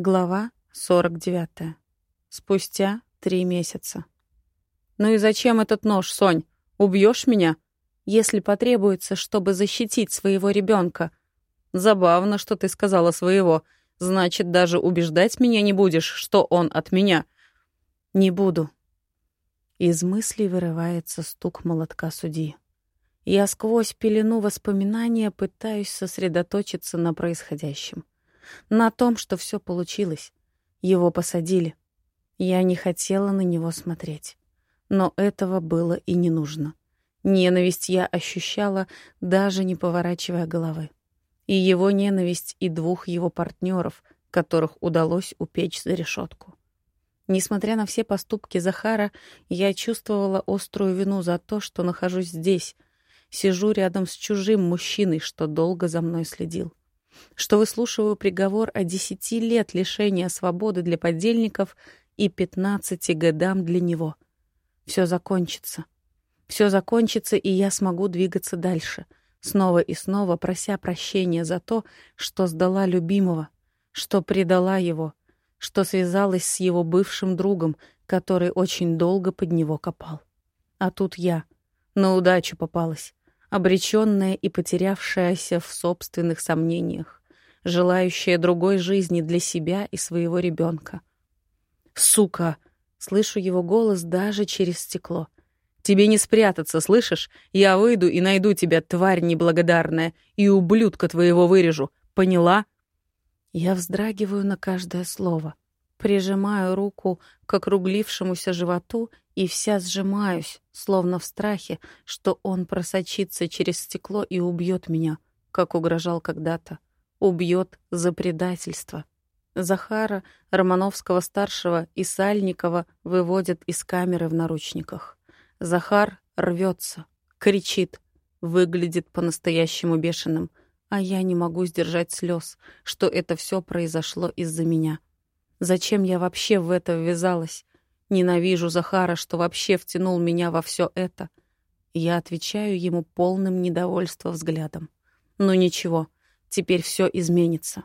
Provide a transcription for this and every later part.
Глава 49. Спустя три месяца. «Ну и зачем этот нож, Сонь? Убьешь меня?» «Если потребуется, чтобы защитить своего ребенка. «Забавно, что ты сказала своего. Значит, даже убеждать меня не будешь, что он от меня?» «Не буду». Из мыслей вырывается стук молотка судьи. Я сквозь пелену воспоминания пытаюсь сосредоточиться на происходящем на том, что все получилось. Его посадили. Я не хотела на него смотреть. Но этого было и не нужно. Ненависть я ощущала, даже не поворачивая головы. И его ненависть, и двух его партнеров, которых удалось упечь за решетку. Несмотря на все поступки Захара, я чувствовала острую вину за то, что нахожусь здесь, сижу рядом с чужим мужчиной, что долго за мной следил что выслушиваю приговор о десяти лет лишения свободы для подельников и пятнадцати годам для него. Все закончится. Все закончится, и я смогу двигаться дальше, снова и снова прося прощения за то, что сдала любимого, что предала его, что связалась с его бывшим другом, который очень долго под него копал. А тут я на удачу попалась обреченная и потерявшаяся в собственных сомнениях, желающая другой жизни для себя и своего ребенка. «Сука!» — слышу его голос даже через стекло. «Тебе не спрятаться, слышишь? Я выйду и найду тебя, тварь неблагодарная, и ублюдка твоего вырежу. Поняла?» Я вздрагиваю на каждое слово — Прижимаю руку к округлившемуся животу и вся сжимаюсь, словно в страхе, что он просочится через стекло и убьет меня, как угрожал когда-то. Убьет за предательство. Захара, Романовского-старшего и Сальникова выводят из камеры в наручниках. Захар рвется, кричит, выглядит по-настоящему бешеным, а я не могу сдержать слез, что это все произошло из-за меня. Зачем я вообще в это ввязалась? Ненавижу Захара, что вообще втянул меня во все это. Я отвечаю ему полным недовольства взглядом. Ну ничего, теперь все изменится.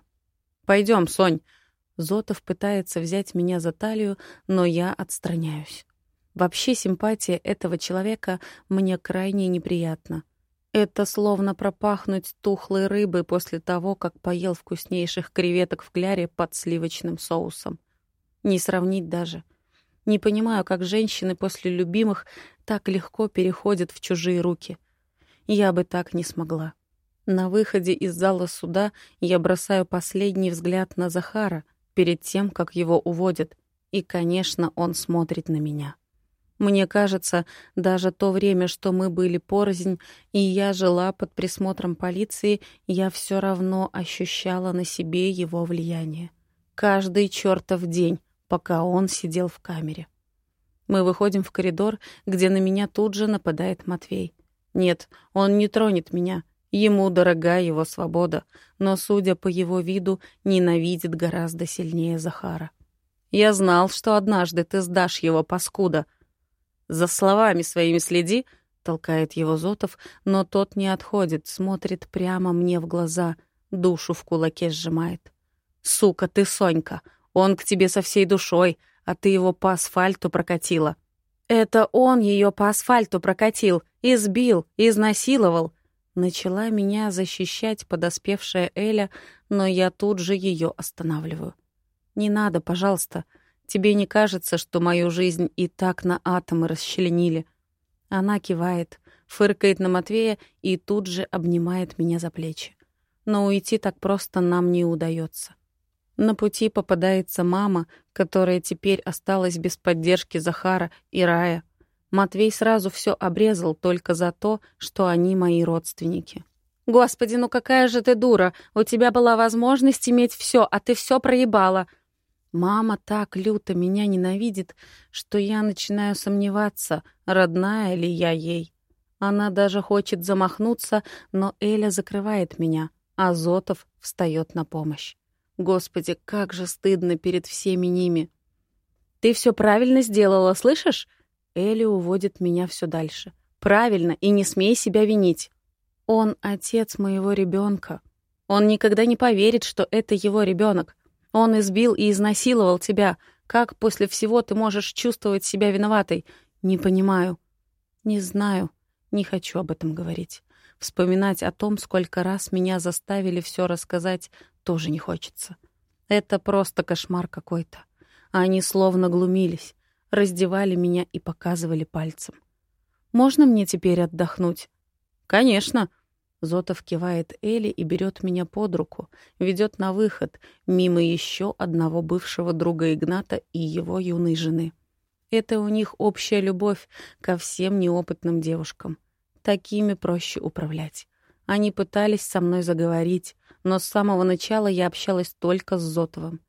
Пойдем, Сонь. Зотов пытается взять меня за талию, но я отстраняюсь. Вообще симпатия этого человека мне крайне неприятна. Это словно пропахнуть тухлой рыбой после того, как поел вкуснейших креветок в кляре под сливочным соусом. Не сравнить даже. Не понимаю, как женщины после любимых так легко переходят в чужие руки. Я бы так не смогла. На выходе из зала суда я бросаю последний взгляд на Захара перед тем, как его уводят, и, конечно, он смотрит на меня. Мне кажется, даже то время, что мы были порознь, и я жила под присмотром полиции, я все равно ощущала на себе его влияние. Каждый чертов день, пока он сидел в камере. Мы выходим в коридор, где на меня тут же нападает Матвей. Нет, он не тронет меня. Ему дорога его свобода, но, судя по его виду, ненавидит гораздо сильнее Захара. «Я знал, что однажды ты сдашь его, паскуда», за словами своими следи, толкает его Зотов, но тот не отходит, смотрит прямо мне в глаза, душу в кулаке сжимает. Сука, ты Сонька, он к тебе со всей душой, а ты его по асфальту прокатила. Это он ее по асфальту прокатил, избил, изнасиловал. Начала меня защищать подоспевшая Эля, но я тут же ее останавливаю. Не надо, пожалуйста. Тебе не кажется, что мою жизнь и так на атомы расчленили?» Она кивает, фыркает на Матвея и тут же обнимает меня за плечи. Но уйти так просто нам не удается. На пути попадается мама, которая теперь осталась без поддержки Захара и Рая. Матвей сразу все обрезал только за то, что они мои родственники. «Господи, ну какая же ты дура! У тебя была возможность иметь все, а ты все проебала!» Мама так люто меня ненавидит, что я начинаю сомневаться, родная ли я ей. Она даже хочет замахнуться, но Эля закрывает меня, а Зотов встает на помощь. Господи, как же стыдно перед всеми ними. «Ты все правильно сделала, слышишь?» Эля уводит меня все дальше. «Правильно, и не смей себя винить. Он отец моего ребенка. Он никогда не поверит, что это его ребенок. Он избил и изнасиловал тебя. Как после всего ты можешь чувствовать себя виноватой? Не понимаю. Не знаю. Не хочу об этом говорить. Вспоминать о том, сколько раз меня заставили все рассказать, тоже не хочется. Это просто кошмар какой-то. Они словно глумились, раздевали меня и показывали пальцем. «Можно мне теперь отдохнуть?» «Конечно», Зотов кивает Элли и берет меня под руку, ведет на выход, мимо еще одного бывшего друга Игната и его юной жены. Это у них общая любовь ко всем неопытным девушкам. Такими проще управлять. Они пытались со мной заговорить, но с самого начала я общалась только с Зотовым.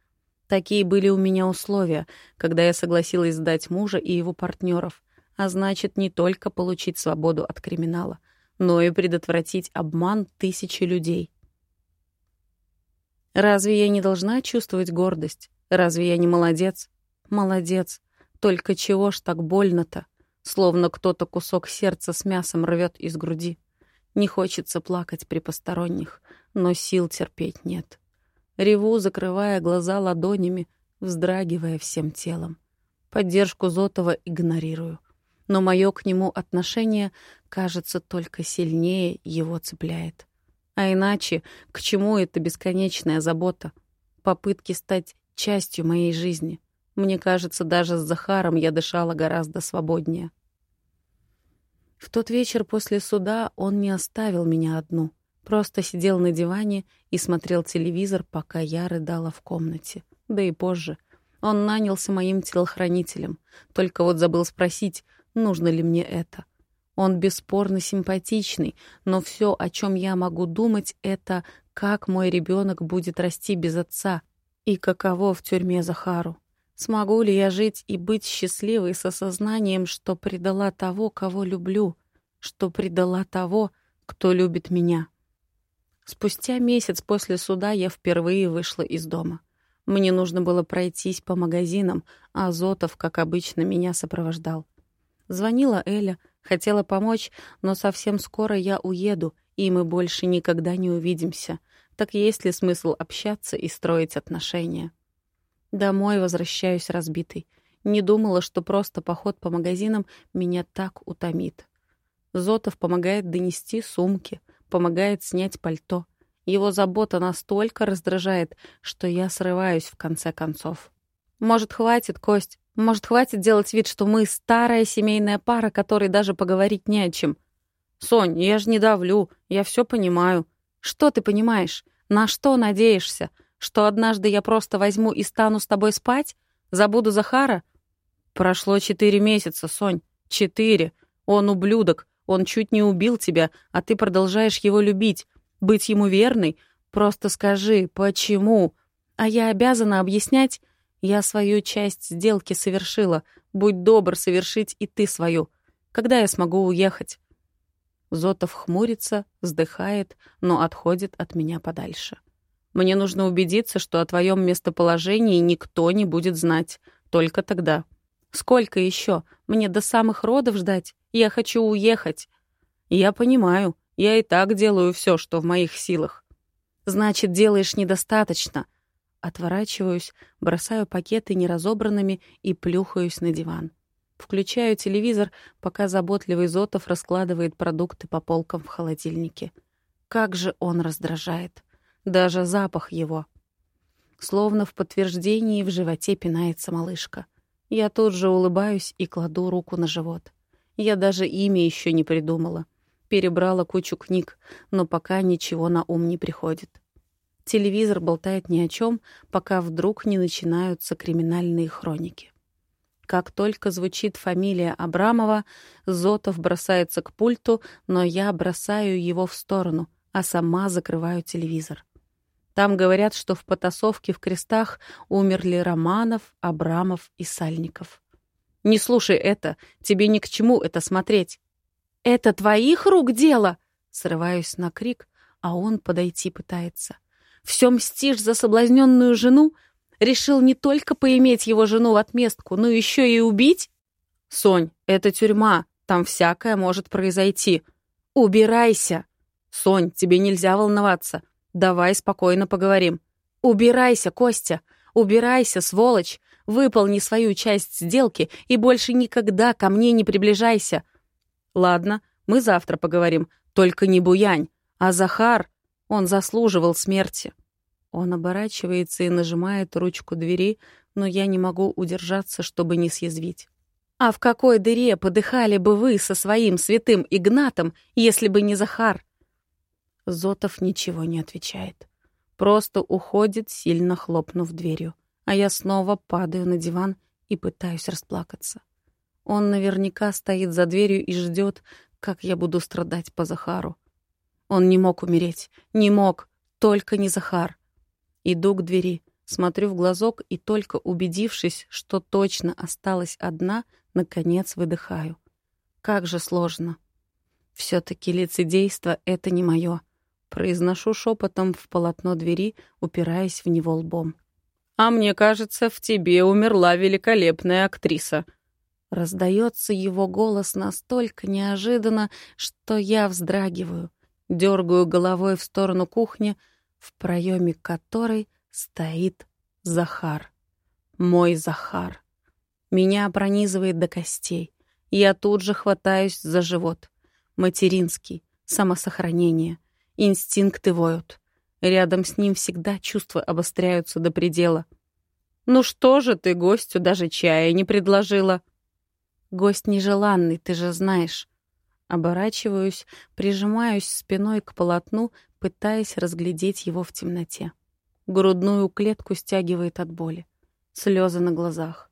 Такие были у меня условия, когда я согласилась сдать мужа и его партнеров, а значит, не только получить свободу от криминала, но и предотвратить обман тысячи людей. Разве я не должна чувствовать гордость? Разве я не молодец? Молодец. Только чего ж так больно-то? Словно кто-то кусок сердца с мясом рвет из груди. Не хочется плакать при посторонних, но сил терпеть нет. Реву, закрывая глаза ладонями, вздрагивая всем телом. Поддержку Зотова игнорирую. Но мое к нему отношение, кажется, только сильнее его цепляет. А иначе, к чему эта бесконечная забота? Попытки стать частью моей жизни. Мне кажется, даже с Захаром я дышала гораздо свободнее. В тот вечер после суда он не оставил меня одну. Просто сидел на диване и смотрел телевизор, пока я рыдала в комнате. Да и позже. Он нанялся моим телохранителем. Только вот забыл спросить, нужно ли мне это. Он бесспорно симпатичный, но все, о чем я могу думать, это как мой ребенок будет расти без отца и каково в тюрьме Захару. Смогу ли я жить и быть счастливой с осознанием, что предала того, кого люблю, что предала того, кто любит меня? Спустя месяц после суда я впервые вышла из дома. Мне нужно было пройтись по магазинам, а Зотов, как обычно, меня сопровождал. Звонила Эля, хотела помочь, но совсем скоро я уеду, и мы больше никогда не увидимся. Так есть ли смысл общаться и строить отношения? Домой возвращаюсь разбитой. Не думала, что просто поход по магазинам меня так утомит. Зотов помогает донести сумки — помогает снять пальто. Его забота настолько раздражает, что я срываюсь в конце концов. Может, хватит, Кость? Может, хватит делать вид, что мы старая семейная пара, которой даже поговорить не о чем? Сонь, я же не давлю, я все понимаю. Что ты понимаешь? На что надеешься? Что однажды я просто возьму и стану с тобой спать? Забуду Захара? Прошло четыре месяца, Сонь. Четыре. Он ублюдок. Он чуть не убил тебя, а ты продолжаешь его любить, быть ему верной. Просто скажи, почему? А я обязана объяснять? Я свою часть сделки совершила. Будь добр совершить и ты свою. Когда я смогу уехать?» Зотов хмурится, вздыхает, но отходит от меня подальше. «Мне нужно убедиться, что о твоем местоположении никто не будет знать. Только тогда. Сколько еще? Мне до самых родов ждать? Я хочу уехать. Я понимаю. Я и так делаю все, что в моих силах. Значит, делаешь недостаточно. Отворачиваюсь, бросаю пакеты неразобранными и плюхаюсь на диван. Включаю телевизор, пока заботливый Зотов раскладывает продукты по полкам в холодильнике. Как же он раздражает. Даже запах его. Словно в подтверждении в животе пинается малышка. Я тут же улыбаюсь и кладу руку на живот. Я даже имя еще не придумала. Перебрала кучу книг, но пока ничего на ум не приходит. Телевизор болтает ни о чем, пока вдруг не начинаются криминальные хроники. Как только звучит фамилия Абрамова, Зотов бросается к пульту, но я бросаю его в сторону, а сама закрываю телевизор. Там говорят, что в потасовке в крестах умерли Романов, Абрамов и Сальников. Не слушай это, тебе ни к чему это смотреть. Это твоих рук дело? Срываюсь на крик, а он подойти пытается. Все мстишь за соблазненную жену? Решил не только поиметь его жену в отместку, но еще и убить? Сонь, это тюрьма, там всякое может произойти. Убирайся. Сонь, тебе нельзя волноваться. Давай спокойно поговорим. Убирайся, Костя. Убирайся, сволочь! Выполни свою часть сделки и больше никогда ко мне не приближайся. Ладно, мы завтра поговорим. Только не буянь. А Захар, он заслуживал смерти. Он оборачивается и нажимает ручку двери, но я не могу удержаться, чтобы не съязвить. А в какой дыре подыхали бы вы со своим святым Игнатом, если бы не Захар? Зотов ничего не отвечает. Просто уходит, сильно хлопнув дверью. А я снова падаю на диван и пытаюсь расплакаться. Он наверняка стоит за дверью и ждет, как я буду страдать по Захару. Он не мог умереть. Не мог. Только не Захар. Иду к двери, смотрю в глазок и только убедившись, что точно осталась одна, наконец выдыхаю. Как же сложно. все таки лицедейство — это не мое. Произношу шепотом в полотно двери, упираясь в него лбом. «А мне кажется, в тебе умерла великолепная актриса», Раздается его голос настолько неожиданно, что я вздрагиваю, дергаю головой в сторону кухни, в проеме которой стоит Захар. Мой Захар. Меня пронизывает до костей. Я тут же хватаюсь за живот. Материнский, самосохранение, инстинкты воют. Рядом с ним всегда чувства обостряются до предела. «Ну что же ты гостю даже чая не предложила?» Гость нежеланный, ты же знаешь. Оборачиваюсь, прижимаюсь спиной к полотну, пытаясь разглядеть его в темноте. Грудную клетку стягивает от боли. Слезы на глазах.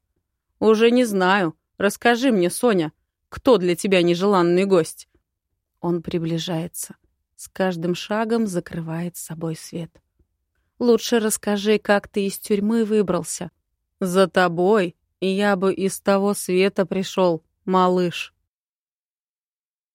«Уже не знаю. Расскажи мне, Соня, кто для тебя нежеланный гость?» Он приближается. С каждым шагом закрывает с собой свет. «Лучше расскажи, как ты из тюрьмы выбрался». «За тобой я бы из того света пришел, малыш.